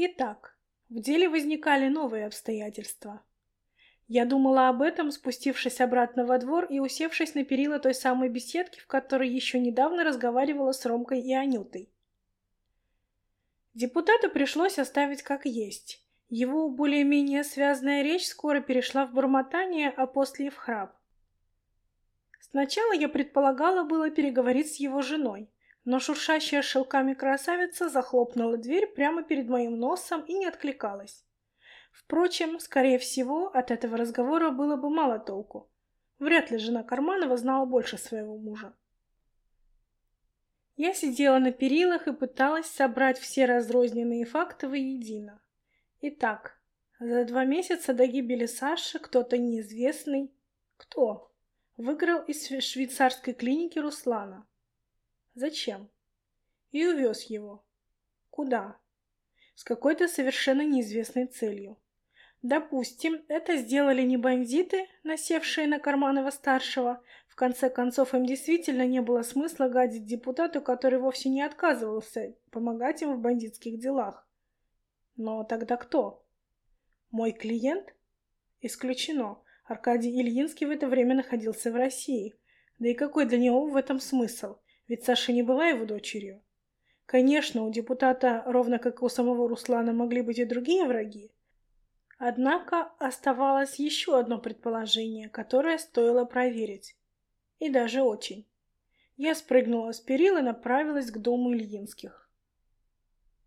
Итак, в деле возникали новые обстоятельства. Я думала об этом, спустившись обратно во двор и усевшись на перила той самой беседки, в которой еще недавно разговаривала с Ромкой и Анютой. Депутату пришлось оставить как есть. Его более-менее связанная речь скоро перешла в бормотание, а после в храп. Сначала я предполагала было переговорить с его женой, но шуршащая шелками красавица захлопнула дверь прямо перед моим носом и не откликалась. Впрочем, скорее всего, от этого разговора было бы мало толку. Вряд ли жена Карманова знала больше своего мужа. Я сидела на перилах и пыталась собрать все разрозненные факты воедино. Итак, за два месяца до гибели Саши кто-то неизвестный... Кто? Выиграл из швейцарской клиники Руслана. Зачем? И увез его. Куда? С какой-то совершенно неизвестной целью. Допустим, это сделали не бандиты, насевшие на Карманова-старшего. В конце концов, им действительно не было смысла гадить депутату, который вовсе не отказывался помогать им в бандитских делах. Но тогда кто? Мой клиент? Исключено. Аркадий Ильинский в это время находился в России. Да и какой для него в этом смысл? Ведь Саша не была его дочерью. Конечно, у депутата, ровно как и у самого Руслана, могли быть и другие враги. Однако оставалось еще одно предположение, которое стоило проверить. И даже очень. Я спрыгнула с перил и направилась к дому Ильинских.